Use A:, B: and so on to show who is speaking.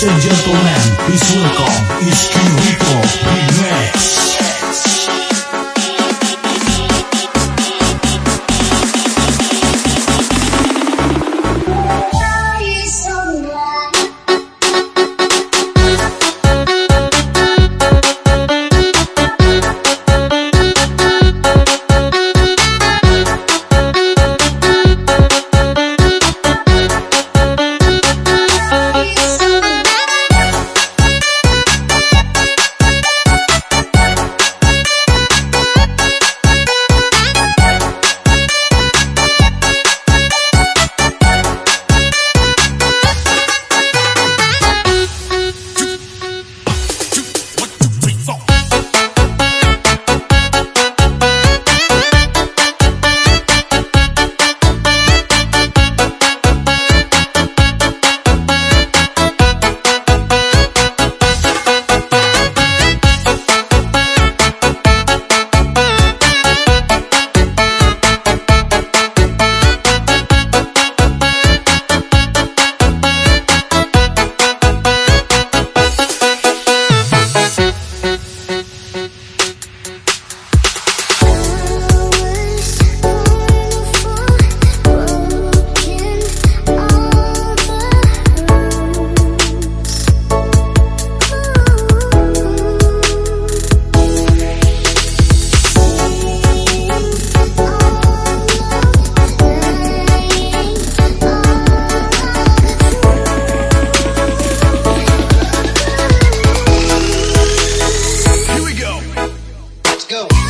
A: Ladies and gentlemen, please welcome. Iski
B: go.